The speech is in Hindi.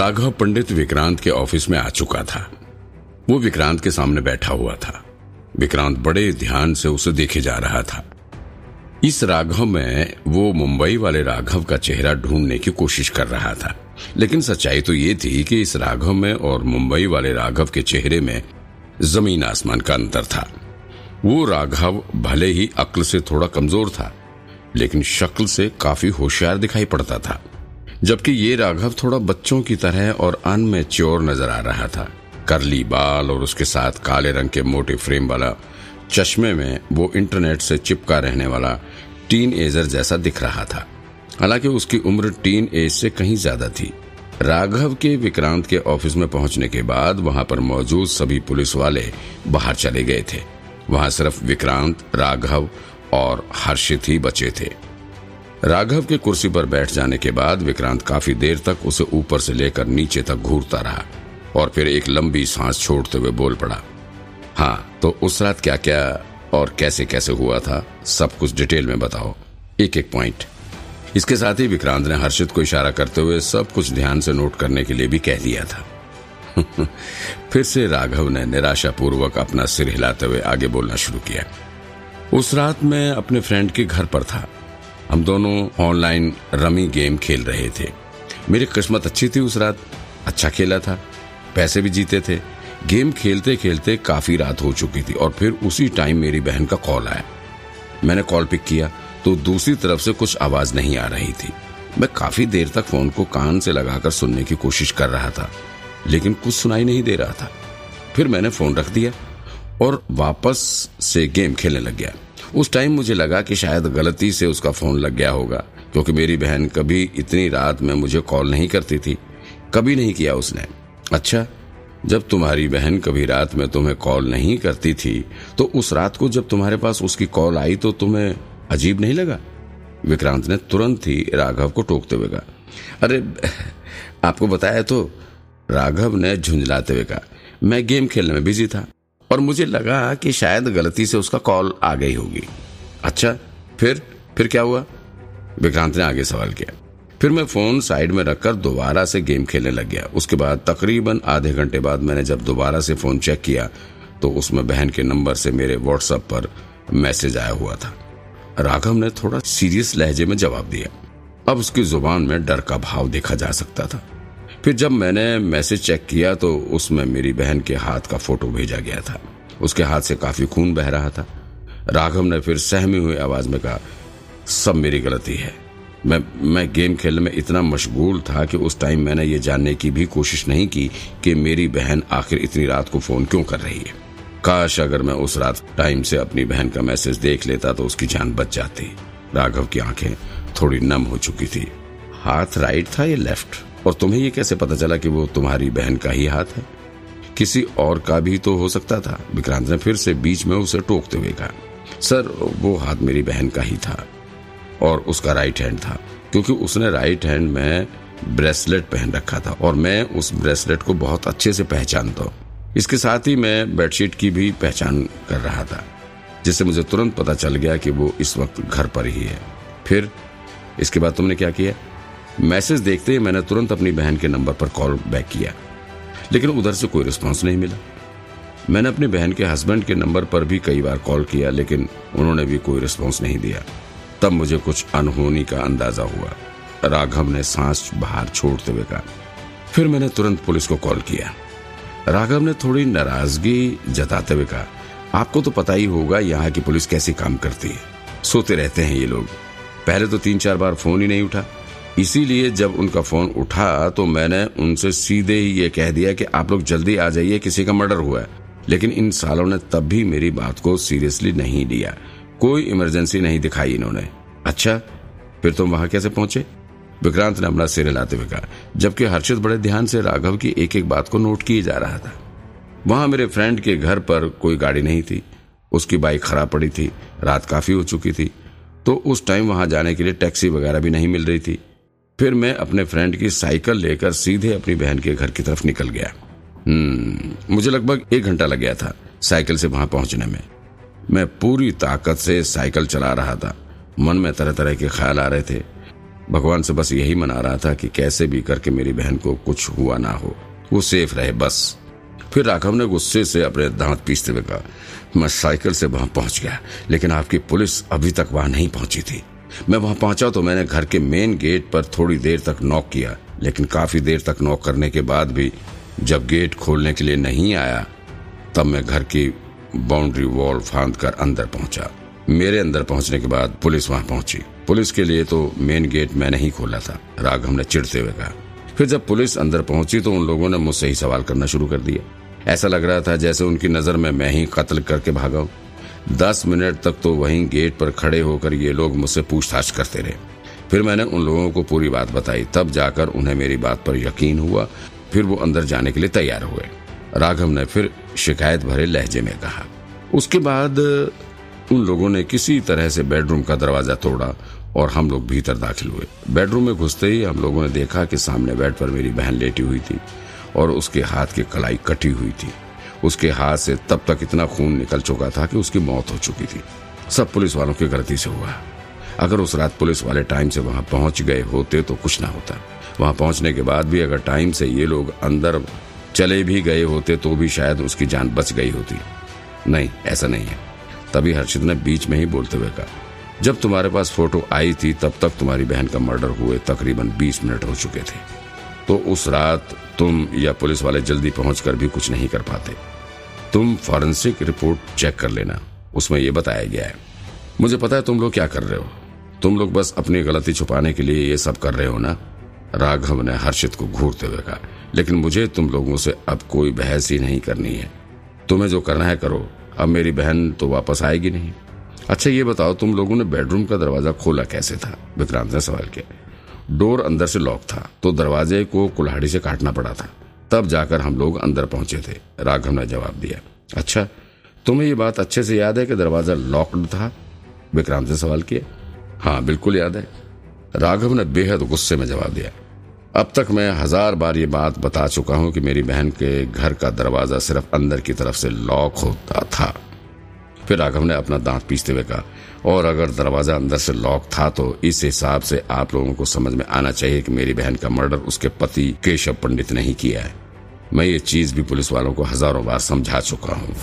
राघव पंडित विक्रांत के ऑफ़िस में आ चुका था। वो विक्रांत के सामने बैठा हुआ था। विक्रांत बड़े ध्यान से उसे देखे जा रहा था। इस राघव में वो मुंबई वाले राघव का चेहरा ढूँढने की कोशिश कर रहा था। लेकिन सच्चाई तो ये थी कि इस राघव में और मुंबई वाले राघव के चेहरे में ज़मीन आसमान का अंतर था। वो राघव भले ही अक्ल से थोड़ा कमज़ोर था, लेकिन शक्ल से काफ़ी होशियार दिखाई पड़ता था। जबकि ये राघव थोड़ा बच्चों की तरह और अनमेच्योर नज़र आ रहा था। करली बाल और उसके साथ काले रंग के मोटे फ्रेम वाला चश्मे में वो इंटरनेट से चिपका रहने वाला टीन एजर जैसा दिख रहा था। हालाँकि उसकी उम्र टीन एज से कहीं ज़्यादा थी। राघव के विक्रांत के ऑफ़िस में पहुँचने के बाद वहाँ पर मौजूद सभी पुलिस वाले बाहर चले गए थे। वहाँ सिर्फ़ विक्रांत, राघव और हर्षित ही बचे थे। राघव के कुर्सी पर बैठ जाने के बाद विक्रांत काफ़ी देर तक उसे ऊपर से लेकर नीचे तक घूरता रहा और फिर एक लंबी सांस छोड़ते हुए बोल पड़ा हाँ तो उस रात क्या क्या और कैसे कैसे हुआ था? सब कुछ डिटेल में बताओ। एक एक पॉइंट। इसके साथ ही विक्रांत ने हर्षित को इशारा करते हुए सब कुछ ध्यान से नोट करने के लिए भी कह दिया था। फिर से राघव ने निराशापूर्वक अपना सिर हिलाते हुए आगे बोलना शुरू किया। उस रात मैं अपने फ्रेंड के घर पर था। हम दोनों ऑनलाइन रमी गेम खेल रहे थे। मेरी किस्मत अच्छी थी उस रात। अच्छा खेला था। पैसे भी जीते थे। गेम खेलते खेलते काफ़ी रात हो चुकी थी और फिर उसी टाइम मेरी बहन का कॉल आया। मैंने कॉल पिक किया तो दूसरी तरफ़ से कुछ आवाज़ नहीं आ रही थी। मैं काफ़ी देर तक फ़ोन को कान से लगाकर सुनने की कोशिश कर रहा था, लेकिन कुछ सुनाई नहीं दे रहा था। फिर मैंने फ़ोन रख दिया। और वापस से गेम खेलने लग गया। उस टाइम मुझे लगा कि शायद गलती से उसका फ़ोन लग गया होगा, क्योंकि मेरी बहन कभी इतनी रात में मुझे कॉल नहीं करती थी। कभी नहीं किया उसने। अच्छा जब तुम्हारी बहन कभी रात में तुम्हें कॉल नहीं करती थी तो उस रात को जब तुम्हारे पास उसकी कॉल आई तो तुम्हें अजीब नहीं लगा? विक्रांत ने तुरंत ही राघव को टोकते हुए कहा, अरे, आपको बताया तो? राघव ने झुंझलाते हुए कहा, मैं गेम खेलने में बिज़ी था। और मुझे लगा कि शायद गलती से उसका कॉल आ गई होगी। अच्छा फिर फिर क्या हुआ? विक्रांत ने आगे सवाल किया। फिर मैं फ़ोन साइड में रखकर दोबारा से गेम खेलने लग गया। उसके बाद तकरीबन आधे घंटे बाद मैंने जब दोबारा से फ़ोन चेक किया तो उसमें बहन के नंबर से मेरे व्हाट्सएप पर मैसेज आया हुआ था। राघव ने थोड़ा सीरियस लहजे में जवाब दिया। अब उसकी ज़ुबान में डर का भाव देखा जा सकता था। फिर जब मैंने मैसेज चेक किया तो उसमें मेरी बहन के हाथ का फ़ोटो भेजा गया था। उसके हाथ से काफ़ी खून बह रहा था। राघव ने फिर सहमी हुई आवाज़ में कहा, सब मेरी गलती है। मैं मैं गेम खेलने में इतना मशगूल था कि उस टाइम मैंने ये जानने की भी कोशिश नहीं की कि मेरी बहन आखिर इतनी रात को फ़ोन क्यों कर रही है। काश अगर मैं उस रात टाइम से अपनी बहन का मैसेज देख लेता तो उसकी जान बच जाती। राघव की आँखें थोड़ी नम हो चुकी थी। हाथ राइट था या लेफ़्ट? और तुम्हें ये कैसे पता चला कि वो तुम्हारी बहन का ही हाथ है? किसी और का भी तो हो सकता था। विक्रांत ने फिर से बीच में उसे टोकते हुए कहा, सर, वो हाथ मेरी बहन का ही था और उसका राइट हैंड था, क्योंकि उसने राइट हैंड में ब्रेसलेट पहन रखा था और मैं उस ब्रेसलेट को बहुत अच्छे से पहचानता हूँ। इसके साथ ही मैं बेडशीट की भी पहचान कर रहा था, जिससे मुझे तुरंत पता चल गया कि वो इस वक्त घर पर ही है। फिर इसके बाद तुमने क्या किया? मैसेज देखते ही मैंने तुरंत अपनी बहन के नंबर पर कॉल बैक किया। लेकिन उधर से कोई रिस्पॉन्स नहीं मिला। मैंने अपनी बहन के हस्बैंड के नंबर पर भी कई बार कॉल किया, लेकिन उन्होंने भी कोई रिस्पॉन्स नहीं दिया। तब मुझे कुछ अनहोनी का अंदाज़ा हुआ। राघव ने सांस बाहर छोड़ते हुए कहा। फिर मैंने तुरंत पुलिस को कॉल किया। राघव ने थोड़ी नाराज़गी जताते हुए कहा, आपको तो पता ही होगा यहाँ की पुलिस कैसे काम करती है। सोते रहते हैं ये लोग। पहले तो तीन चार बार फ़ोन ही नहीं उठा। इसीलिए जब उनका फ़ोन उठा तो मैंने उनसे सीधे ही ये कह दिया कि आप लोग जल्दी आ जाइए, किसी का मर्डर हुआ है। लेकिन इन सालों ने तब भी मेरी बात को सीरियसली नहीं लिया। कोई इमरजेंसी नहीं दिखाई इन्होंने। अच्छा फिर तुम वहाँ कैसे पहुँचे? विक्रांत ने अपना सिर हिलाते हुए कहा, जबकि हर्षित बड़े ध्यान से राघव की एक एक बात को नोट किए जा रहा था। वहाँ मेरे फ्रेंड के घर पर कोई गाड़ी नहीं थी। उसकी बाइक खराब पड़ी थी, रात काफ़ी हो चुकी थी। तो उस टाइम वहाँ जाने के लिए टैक्सी वगैरह भी नहीं मिल रही थी। फिर मैं अपने फ्रेंड की साइकिल लेकर सीधे अपनी बहन के घर की तरफ़ निकल गया। हम्म मुझे लगभग एक घंटा लग गया था साइकिल से वहाँ पहुँचने में। मैं पूरी ताकत से साइकिल चला रहा था। मन में तरह तरह के ख्याल आ रहे थे। भगवान से बस यही मना रहा था कि कैसे भी करके मेरी बहन को कुछ हुआ ना हो। वो सेफ़ रहे, बस। फिर राघव ने गुस्से से अपने दांत पीसते हुए कहा, मैं साइकिल से वहाँ पहुँच गया, लेकिन आपकी पुलिस अभी तक वहाँ नहीं पहुँची थी। मैं वहाँ पहुँचा तो मैंने घर के मेन गेट पर थोड़ी देर तक नॉक किया, लेकिन काफ़ी देर तक नॉक करने के बाद भी जब गेट खोलने के लिए नहीं आया, तब मैं घर की बाउंड्री वॉल फांद कर अंदर पहुँचा। मेरे अंदर पहुँचने के बाद पुलिस वहाँ पहुँची। पुलिस के लिए तो मेन गेट मैंने ही खोला था राघव ने चिढ़ते हुए कहा। फिर जब पुलिस अंदर पहुँची तो उन लोगों ने मुझसे ही सवाल करना शुरू कर दिया। ऐसा लग रहा था जैसे उनकी नज़र में मैं ही कत्ल करके भागा हूँ। दस मिनट तक तो वहीं गेट पर खड़े होकर ये लोग मुझसे पूछताछ करते रहे। फिर मैंने उन लोगों को पूरी बात बताई। तब जाकर उन्हें मेरी बात पर यकीन हुआ। फिर वो अंदर जाने के लिए तैयार हुए। राघव ने फिर शिकायत भरे लहजे में कहा। उसके बाद उन लोगों ने किसी तरह से बेडरूम का दरवाज़ा तोड़ा और हम लोग भीतर दाखिल हुए। बेडरूम में घुसते ही हम लोगों ने देखा कि सामने बेड पर मेरी बहन लेटी हुई थी और उसके हाथ की कलाई कटी हुई थी। उसके हाथ से तब तक इतना खून निकल चुका था कि उसकी मौत हो चुकी थी। सब पुलिस वालों की गलती से हुआ। अगर उस रात पुलिस वाले टाइम से वहाँ पहुँच गए होते तो कुछ ना होता। वहाँ पहुँचने के बाद भी अगर टाइम से ये लोग अंदर चले भी गए होते तो भी शायद उसकी जान बच गई होती। नहीं, ऐसा नहीं है। तभी हर्षित ने बीच में ही बोलते हुए कहा, जब तुम्हारे पास फ़ोटो आई थी तब तक तुम्हारी बहन का मर्डर हुए तकरीबन 20 मिनट हो चुके थे। तो उस रात तुम या पुलिस वाले जल्दी पहुंचकर भी कुछ नहीं कर पाते। तुम फॉरेंसिक रिपोर्ट चेक कर लेना, उसमें यह बताया गया है। मुझे पता है तुम लोग क्या कर रहे हो। तुम लोग बस अपनी गलती छुपाने के लिए ये सब कर रहे हो ना? राघव ने हर्षित को घूरते हुए कहा, लेकिन मुझे तुम लोगों से अब कोई बहस ही नहीं करनी है। तुम्हें जो करना है करो, अब मेरी बहन तो वापस आएगी नहीं। अच्छा ये बताओ तुम लोगों ने बेडरूम का दरवाज़ा खोला कैसे था? विक्रांत ने सवाल किया। डोर अंदर से लॉक था तो दरवाजे को कुल्हाड़ी से काटना पड़ा था। तब जाकर हम लोग अंदर पहुँचे थे। राघव ने जवाब दिया अच्छा तुम्हें ये बात अच्छे से याद है कि दरवाज़ा लॉक्ड था? विक्रांत ने सवाल किया हाँ बिल्कुल याद है। राघव ने बेहद गुस्से में जवाब दिया, अब तक मैं हज़ार बार ये बात बता चुका हूँ कि मेरी बहन के घर का दरवाज़ा सिर्फ़ अंदर की तरफ़ से लॉक होता था। फिर राघव ने अपना दांत पीसते हुए कहा और अगर दरवाज़ा अंदर से लॉक था तो इस हिसाब से आप लोगों को समझ में आना चाहिए कि मेरी बहन का मर्डर उसके पति केशव पंडित ने ही किया है। मैं ये चीज़ भी पुलिस वालों को हज़ारों बार समझा चुका हूँ।